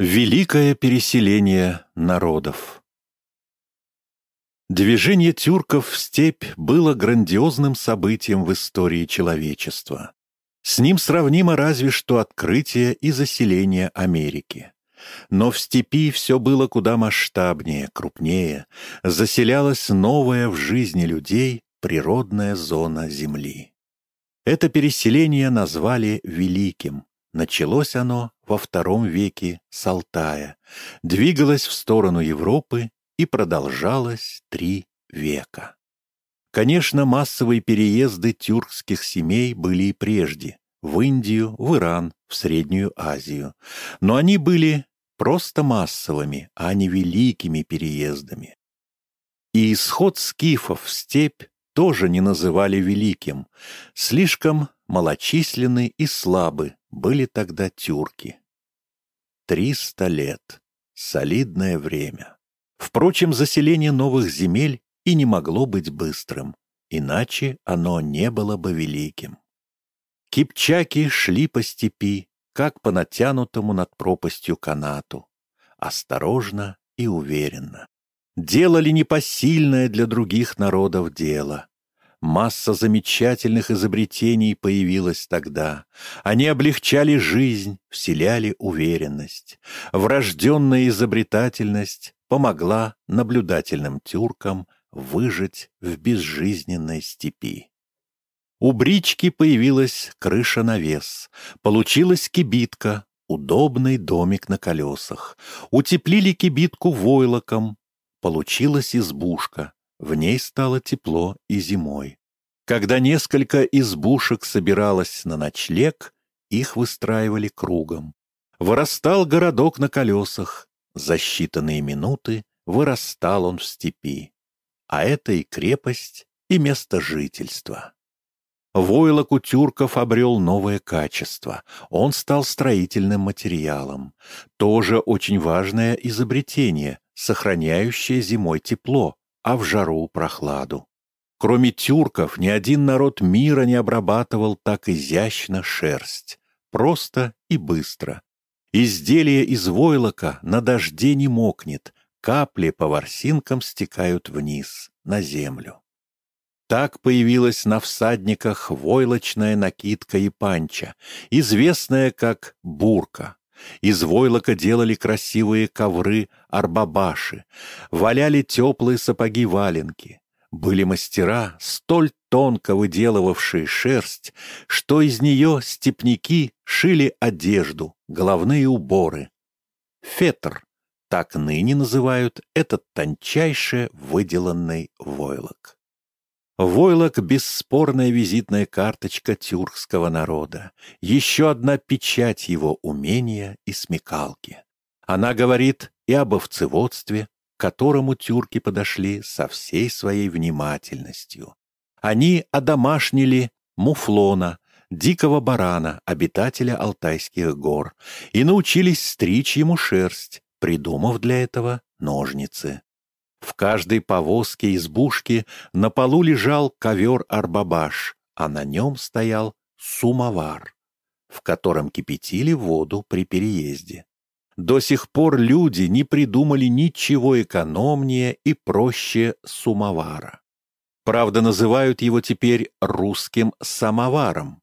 Великое переселение народов Движение тюрков в степь было грандиозным событием в истории человечества. С ним сравнимо разве что открытие и заселение Америки. Но в степи все было куда масштабнее, крупнее, заселялась новая в жизни людей природная зона Земли. Это переселение назвали Великим. Началось оно во втором веке с Алтая, двигалось в сторону Европы и продолжалось три века. Конечно, массовые переезды тюркских семей были и прежде, в Индию, в Иран, в Среднюю Азию, но они были просто массовыми, а не великими переездами. И исход скифов в степь тоже не называли великим, слишком малочисленны и слабы были тогда тюрки. Триста лет. Солидное время. Впрочем, заселение новых земель и не могло быть быстрым, иначе оно не было бы великим. Кипчаки шли по степи, как по натянутому над пропастью канату, осторожно и уверенно делали непосильное для других народов дело. Масса замечательных изобретений появилась тогда. Они облегчали жизнь, вселяли уверенность. Врожденная изобретательность помогла наблюдательным тюркам выжить в безжизненной степи. У брички появилась крыша-навес, получилась кибитка, удобный домик на колесах. Утеплили кибитку войлоком, Получилась избушка, в ней стало тепло и зимой. Когда несколько избушек собиралось на ночлег, их выстраивали кругом. Вырастал городок на колесах. За считанные минуты вырастал он в степи. А это и крепость, и место жительства. Войлок у тюрков обрел новое качество. Он стал строительным материалом. Тоже очень важное изобретение, сохраняющее зимой тепло, а в жару прохладу. Кроме тюрков, ни один народ мира не обрабатывал так изящно шерсть. Просто и быстро. Изделие из войлока на дожде не мокнет, капли по ворсинкам стекают вниз, на землю. Так появилась на всадниках войлочная накидка и панча, известная как бурка. Из войлока делали красивые ковры арбабаши, валяли теплые сапоги-валенки. Были мастера, столь тонко выделывавшие шерсть, что из нее степняки шили одежду, головные уборы. Фетр, так ныне называют этот тончайше выделанный войлок. Войлок — бесспорная визитная карточка тюркского народа, еще одна печать его умения и смекалки. Она говорит и об овцеводстве, к которому тюрки подошли со всей своей внимательностью. Они одомашнили муфлона, дикого барана, обитателя Алтайских гор, и научились стричь ему шерсть, придумав для этого ножницы. В каждой повозке избушки на полу лежал ковер-арбабаш, а на нем стоял сумовар, в котором кипятили воду при переезде. До сих пор люди не придумали ничего экономнее и проще сумовара. Правда, называют его теперь русским самоваром.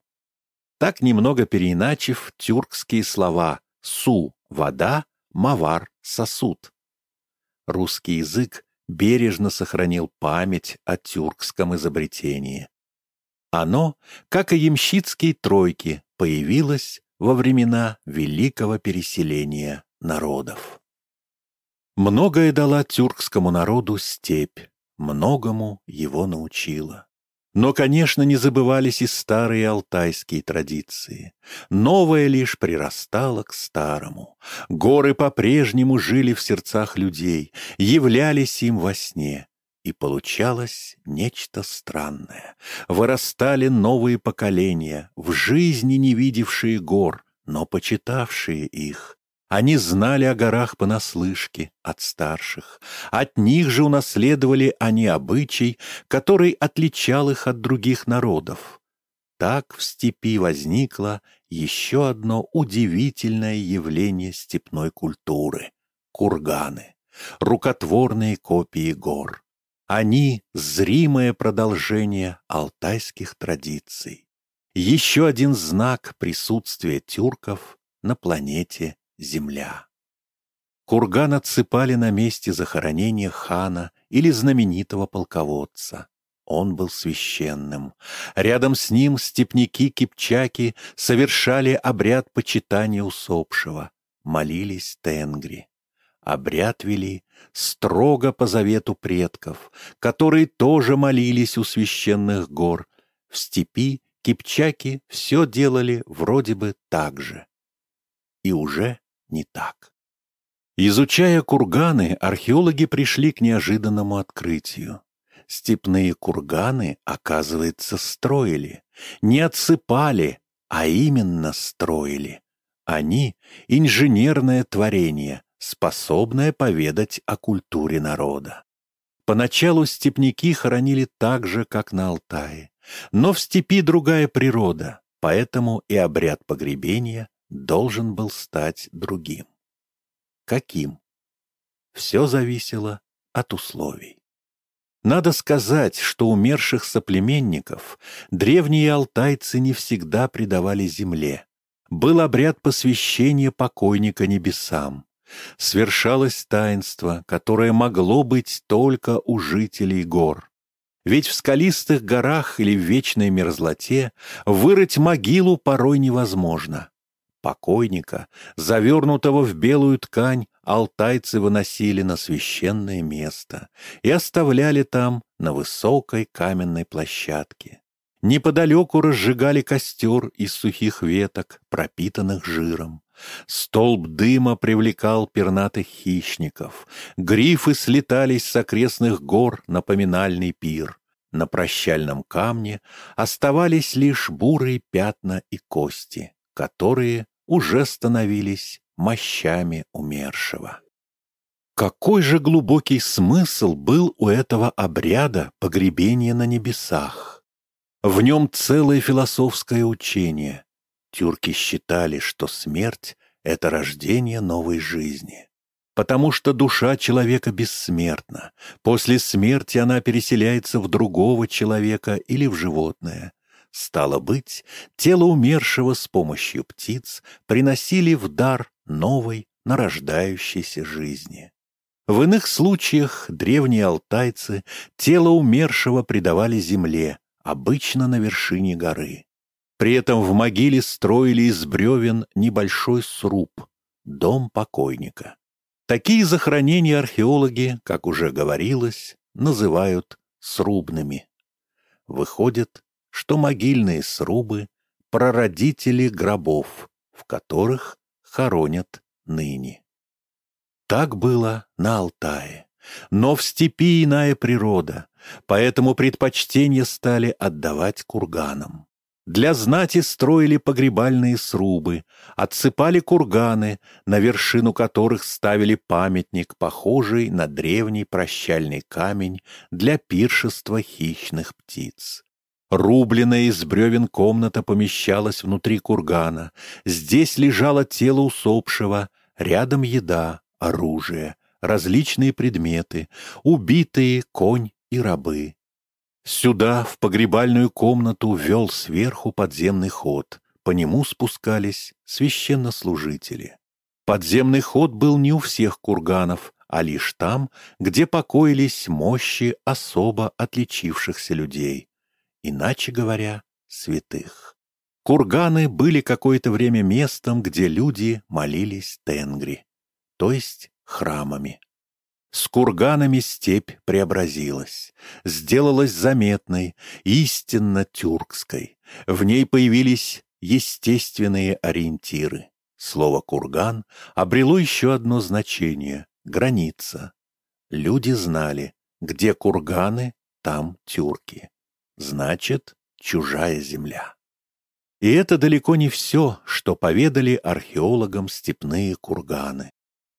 Так немного переиначив тюркские слова «су» — вода, «мавар» — сосуд. Русский язык бережно сохранил память о тюркском изобретении. Оно, как и ямщицкие тройки, появилось во времена великого переселения народов. Многое дала тюркскому народу степь, многому его научила. Но, конечно, не забывались и старые алтайские традиции. Новое лишь прирастало к старому. Горы по-прежнему жили в сердцах людей, являлись им во сне. И получалось нечто странное. Вырастали новые поколения, в жизни не видевшие гор, но почитавшие их. Они знали о горах понаслышке от старших. От них же унаследовали они обычай, который отличал их от других народов. Так в степи возникла еще одно удивительное явление степной культуры — курганы, рукотворные копии гор. Они — зримое продолжение алтайских традиций. Еще один знак присутствия тюрков на планете Земля. Курган отсыпали на месте захоронения хана или знаменитого полководца. Он был священным. Рядом с ним степняки-кипчаки совершали обряд почитания усопшего, молились тенгри. Обряд вели строго по завету предков, которые тоже молились у священных гор. В степи кипчаки все делали вроде бы так же. И уже не так. Изучая курганы, археологи пришли к неожиданному открытию степные курганы, оказывается, строили. Не отсыпали, а именно строили. Они — инженерное творение, способное поведать о культуре народа. Поначалу степняки хоронили так же, как на Алтае. Но в степи другая природа, поэтому и обряд погребения должен был стать другим. Каким? Все зависело от условий. Надо сказать, что умерших соплеменников древние алтайцы не всегда предавали земле. Был обряд посвящения покойника небесам. Свершалось таинство, которое могло быть только у жителей гор. Ведь в скалистых горах или в вечной мерзлоте вырыть могилу порой невозможно. Покойника, завернутого в белую ткань, алтайцы выносили на священное место и оставляли там на высокой каменной площадке. Неподалеку разжигали костер из сухих веток, пропитанных жиром. Столб дыма привлекал пернатых хищников. Грифы слетались с окрестных гор на поминальный пир. На прощальном камне оставались лишь бурые пятна и кости, которые уже становились мощами умершего. Какой же глубокий смысл был у этого обряда погребения на небесах? В нем целое философское учение. Тюрки считали, что смерть — это рождение новой жизни. Потому что душа человека бессмертна. После смерти она переселяется в другого человека или в животное. Стало быть, тело умершего с помощью птиц приносили в дар новой, нарождающейся жизни. В иных случаях древние алтайцы тело умершего предавали земле, обычно на вершине горы. При этом в могиле строили из бревен небольшой сруб, дом покойника. Такие захоронения археологи, как уже говорилось, называют срубными. Выходит, что могильные срубы — прародители гробов, в которых хоронят ныне. Так было на Алтае. Но в степи иная природа, поэтому предпочтение стали отдавать курганам. Для знати строили погребальные срубы, отсыпали курганы, на вершину которых ставили памятник, похожий на древний прощальный камень для пиршества хищных птиц. Рубленная из бревен комната помещалась внутри кургана. Здесь лежало тело усопшего, рядом еда, оружие, различные предметы, убитые конь и рабы. Сюда, в погребальную комнату, вел сверху подземный ход. По нему спускались священнослужители. Подземный ход был не у всех курганов, а лишь там, где покоились мощи особо отличившихся людей иначе говоря, святых. Курганы были какое-то время местом, где люди молились тенгри, то есть храмами. С курганами степь преобразилась, сделалась заметной, истинно тюркской. В ней появились естественные ориентиры. Слово «курган» обрело еще одно значение — граница. Люди знали, где курганы, там тюрки значит, чужая земля. И это далеко не все, что поведали археологам степные курганы.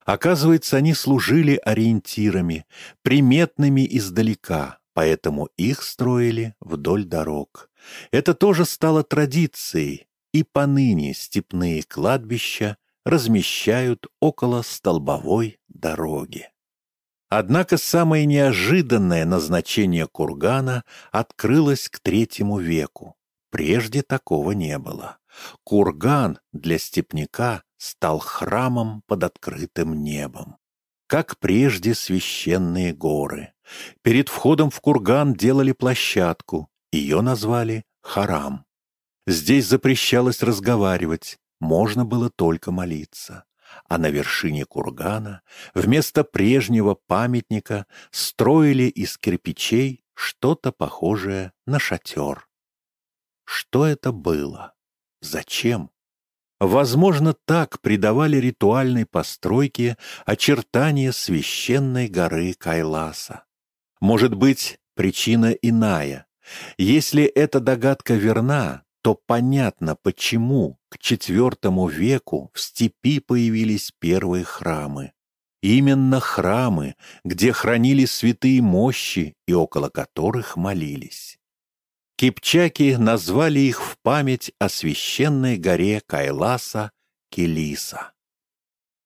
Оказывается, они служили ориентирами, приметными издалека, поэтому их строили вдоль дорог. Это тоже стало традицией, и поныне степные кладбища размещают около столбовой дороги. Однако самое неожиданное назначение кургана открылось к третьему веку. Прежде такого не было. Курган для степняка стал храмом под открытым небом. Как прежде священные горы. Перед входом в курган делали площадку, ее назвали Харам. Здесь запрещалось разговаривать, можно было только молиться. А на вершине кургана вместо прежнего памятника строили из кирпичей что-то похожее на шатер. Что это было? Зачем? Возможно, так придавали ритуальной постройке очертания священной горы Кайласа. Может быть, причина иная. Если эта догадка верна, то понятно, почему к IV веку в степи появились первые храмы. Именно храмы, где хранили святые мощи и около которых молились. Кипчаки назвали их в память о священной горе Кайласа Келиса.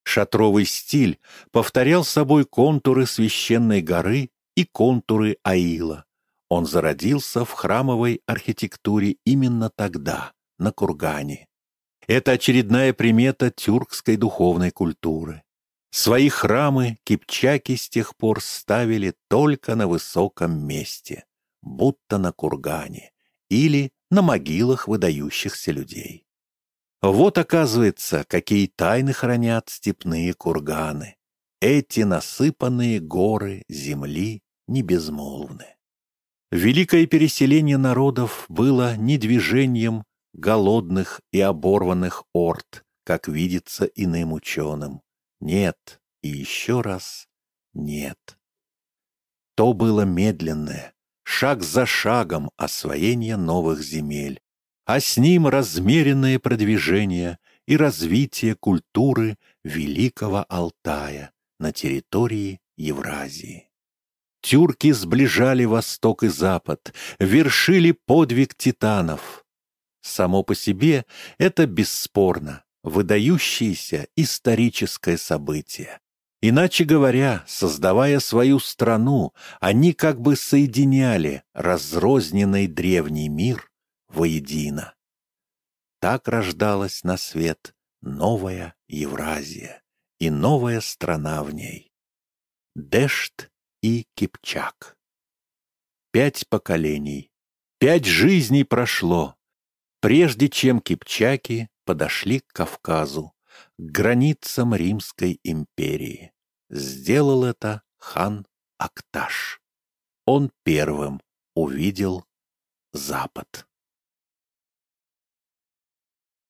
Шатровый стиль повторял собой контуры священной горы и контуры Аила. Он зародился в храмовой архитектуре именно тогда, на Кургане. Это очередная примета тюркской духовной культуры. Свои храмы кипчаки с тех пор ставили только на высоком месте будто на кургане или на могилах выдающихся людей. Вот, оказывается, какие тайны хранят степные курганы. Эти насыпанные горы земли не безмолвны. Великое переселение народов было не движением голодных и оборванных орд, как видится иным ученым. Нет, и еще раз нет. То было медленное, шаг за шагом освоение новых земель, а с ним размеренное продвижение и развитие культуры Великого Алтая на территории Евразии. Тюрки сближали Восток и Запад, вершили подвиг титанов. Само по себе это бесспорно выдающееся историческое событие. Иначе говоря, создавая свою страну, они как бы соединяли разрозненный древний мир воедино. Так рождалась на свет новая Евразия и новая страна в ней. Дешт и Кипчак. Пять поколений, пять жизней прошло, прежде чем кипчаки подошли к Кавказу, к границам Римской империи. Сделал это хан Акташ. Он первым увидел Запад.